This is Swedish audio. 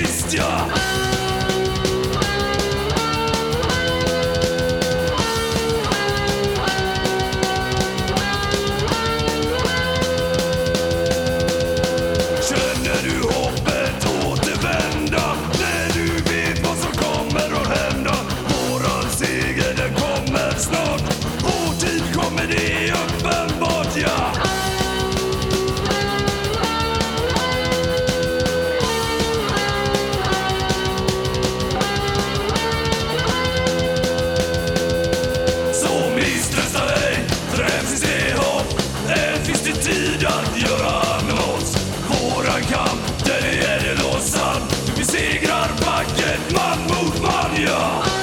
листя. Känner du hoppet återvända när du vet vad som kommer att hända? Våran seger den kommer snart. Vår tid kommer det att vända. tid att göra nåt. Våran kamp, den är ädelåsan. Vi segrar backen man mot man, ja.